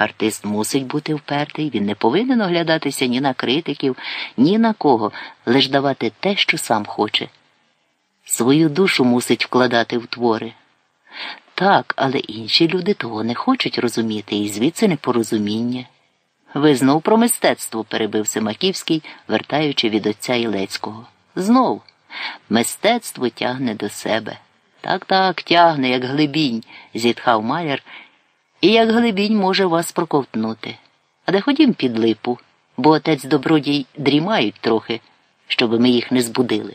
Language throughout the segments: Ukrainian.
Артист мусить бути впертий, він не повинен оглядатися ні на критиків, ні на кого, лиш давати те, що сам хоче. Свою душу мусить вкладати в твори. Так, але інші люди того не хочуть розуміти, і звідси непорозуміння. Ви знов про мистецтво, перебив Семаківський, вертаючи від отця Ілецького. Знов. Мистецтво тягне до себе. Так, так, тягне, як глибінь, зітхав маляр, і як глибінь може вас проковтнути. А де ходім під липу, бо отець добродій дрімають трохи, щоби ми їх не збудили.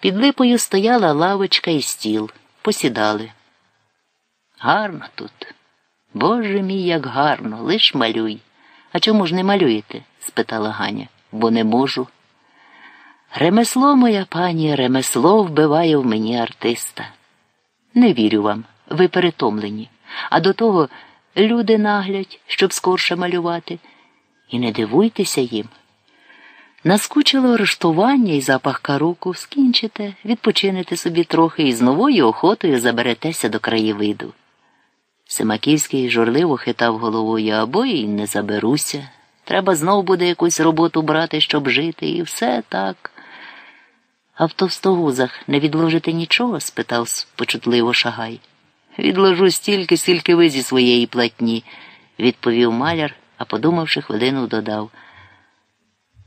Під липою стояла лавочка і стіл, посідали. Гарно тут. Боже мій, як гарно, лиш малюй. А чому ж не малюєте? спитала Ганя. Бо не можу. Ремесло, моя пані, ремесло вбиває в мені артиста. Не вірю вам, ви перетомлені, а до того люди наглять, щоб скорше малювати. І не дивуйтеся їм. Наскучило арештування і запах каруку, скінчите, відпочинете собі трохи і з новою охотою заберетеся до краєвиду. Семаківський журливо хитав головою або й не заберуся. Треба знов буде якусь роботу брати, щоб жити, і все так. А в товстогузах не відложите нічого? спитав почутливо шагай. Відложу стільки, скільки ви зі своєї платні, відповів маляр, а подумавши хвилину, додав.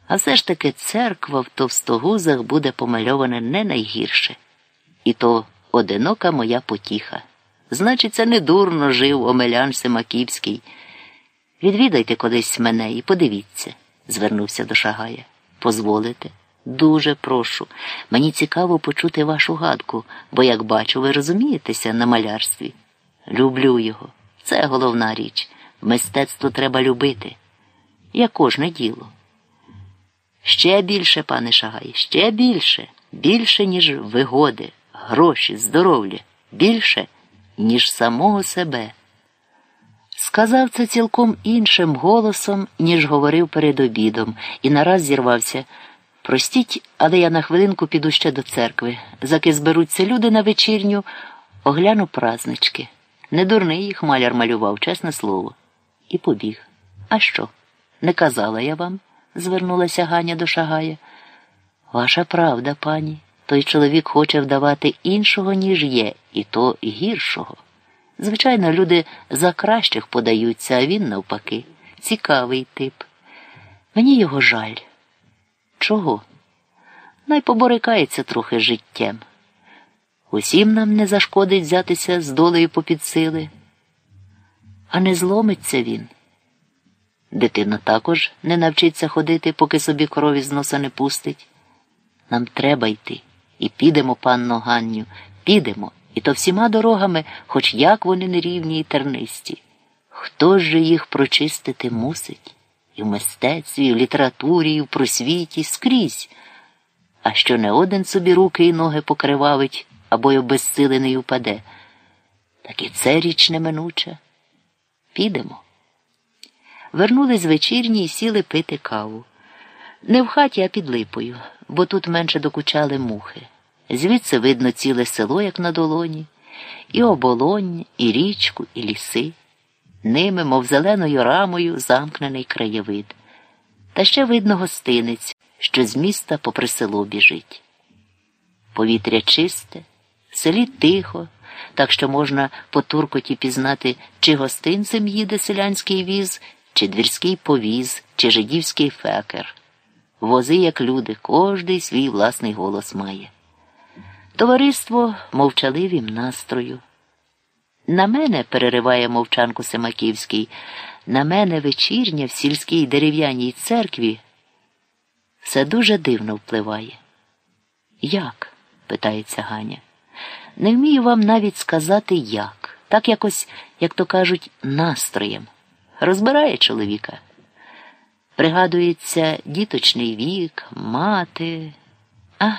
А все ж таки церква в товстогузах буде помальована не найгірше. І то одинока моя потіха. Значить, це не дурно жив Омелян Семаківський. Відвідайте колись мене і подивіться, звернувся до Шагая. Позволите? Дуже прошу. Мені цікаво почути вашу гадку, бо, як бачу, ви розумієтеся на малярстві. Люблю його. Це головна річ. Мистецтво треба любити. Як кожне діло. Ще більше, пане Шагай, ще більше, більше, ніж вигоди, гроші, здоров'я, більше, ніж самого себе. Сказав це цілком іншим голосом, ніж говорив перед обідом, і нараз зірвався. Простіть, але я на хвилинку піду ще до церкви. Заки зберуться люди на вечірню, огляну празнички. Недурний їх маляр малював, чесне слово. І побіг. А що? Не казала я вам? звернулася Ганя до Шагая. Ваша правда, пані. Той чоловік хоче вдавати іншого, ніж є, і то гіршого. Звичайно, люди за кращих подаються, а він, навпаки, цікавий тип. Мені його жаль. Чого? Най поборикається трохи життям. Усім нам не зашкодить взятися з долею попід сили. А не зломиться він. Дитина також не навчиться ходити, поки собі крові з носа не пустить. Нам треба йти. І підемо, панно Ганню, підемо, і то всіма дорогами, хоч як вони нерівні і тернисті. Хто ж же їх прочистити мусить? І в мистецтві, і в літературі, і в просвіті, скрізь. А що не один собі руки і ноги покривавить або й обезсилений упаде. Так і це річ неминуча. Підемо. Вернулись вечірні і сіли пити каву. Не в хаті, а під липою, бо тут менше докучали мухи. Звідси видно ціле село, як на долоні, і оболонь, і річку, і ліси. Ними, мов зеленою рамою, замкнений краєвид. Та ще видно гостинець, що з міста попри село біжить. Повітря чисте, в селі тихо, так що можна по туркоті пізнати, чи гостинцем їде селянський віз, чи двірський повіз, чи жидівський фекер. Вози, як люди, кожний свій власний голос має. Товариство мовчаливім настрою. На мене, перериває мовчанку Семаківський, на мене вечірня в сільській дерев'яній церкві все дуже дивно впливає. Як? питається Ганя. Не вмію вам навіть сказати як. Так якось, як то кажуть, настроєм. Розбирає чоловіка. Пригадується діточний вік, мати. А,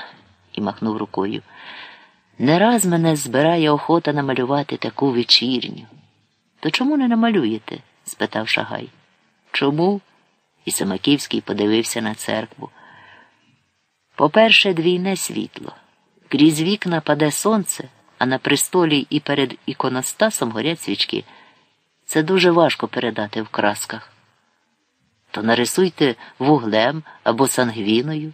і махнув рукою. Не раз мене збирає охота намалювати таку вечірню. То чому не намалюєте? спитав Шагай. Чому? І Самаківський подивився на церкву. По-перше, двійне світло. Крізь вікна паде сонце, а на престолі і перед іконостасом горять свічки. Це дуже важко передати в красках. То нарисуйте вуглем або сангвіною.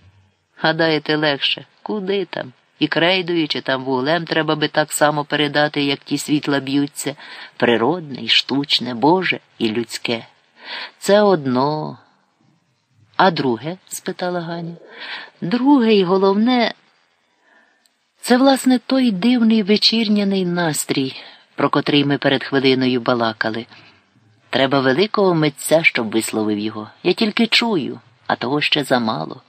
Гадаєте, легше, куди там? І крейдою чи там вуглем треба би так само передати, як ті світла б'ються, природне і штучне, Боже і людське. Це одно. А друге? спитала Ганя. Друге і головне, це, власне, той дивний вечірняний настрій, про котрий ми перед хвилиною балакали. Треба великого митця, щоб висловив його. Я тільки чую, а того ще замало.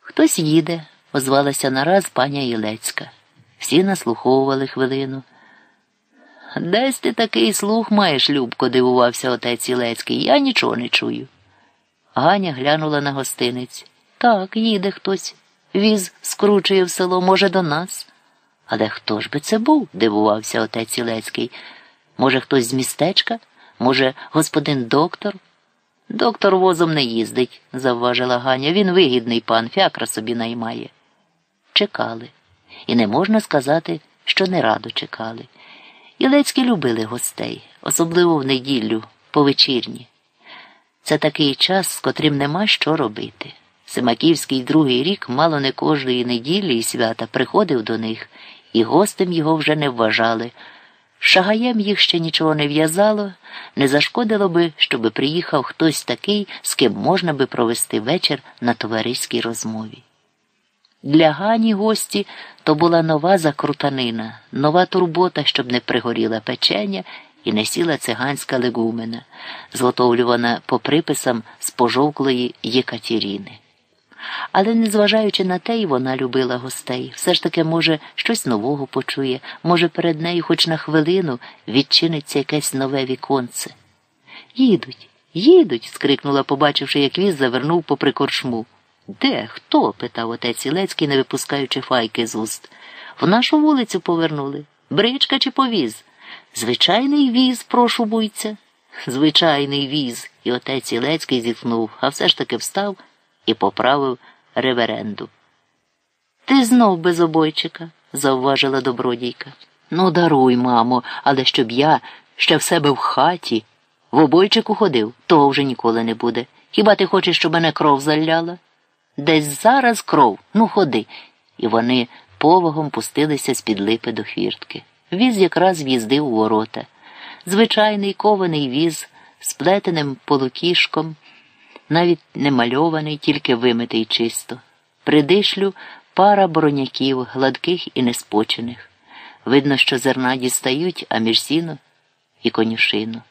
Хтось їде, озвалася нараз паня Ілецька. Всі наслуховували хвилину. Десь ти такий слух маєш, Любко, дивувався отець Ілецький. Я нічого не чую. Ганя глянула на гостиниць. Так, їде хтось. Віз скручує в село, може, до нас. Але хто ж би це був? дивувався отець Ілецький. Може, хтось з містечка? Може, господин доктор? Доктор возом не їздить, завважила Ганя. Він вигідний пан, фіакра собі наймає. Чекали. І не можна сказати, що не радо чекали. Ілецькі любили гостей, особливо в неділю, по вечірні. Це такий час, з котрим нема що робити. Семаківський другий рік мало не кожної неділі і свята приходив до них, і гостем його вже не вважали. Шагаєм їх ще нічого не в'язало, не зашкодило би, щоби приїхав хтось такий, з ким можна би провести вечір на товариській розмові. Для Гані гості то була нова закрутанина, нова турбота, щоб не пригоріла печеня і не сіла циганська легумена, зготовлювана по приписам з пожовклої Єкатіріни. Але, незважаючи на те, й вона любила гостей, все ж таки, може, щось нового почує, може, перед нею хоч на хвилину відчиниться якесь нове віконце. Їдуть, їдуть. скрикнула, побачивши, як віз завернув попри корчму. Де? Хто? питав отець Ілецький, не випускаючи файки з уст. В нашу вулицю повернули. Бричка чи повіз? Звичайний віз, прошу буйця. Звичайний віз. І отець Ілецький зітхнув, а все ж таки встав і поправив реверенду. Ти знов без обойчика, завважила добродійка. Ну, даруй, мамо, але щоб я ще в себе в хаті в обойчику ходив, того вже ніколи не буде. Хіба ти хочеш, щоб мене кров заляла? Десь зараз кров, ну ходи. І вони повагом пустилися з під липи до хвіртки. Віз якраз в'їздив у ворота. Звичайний кований віз з плетеним полукішком навіть не мальований, тільки вимитий чисто. Придишлю пара бороняків, гладких і неспочених. Видно, що зерна дістають, а між сіно і конюшину.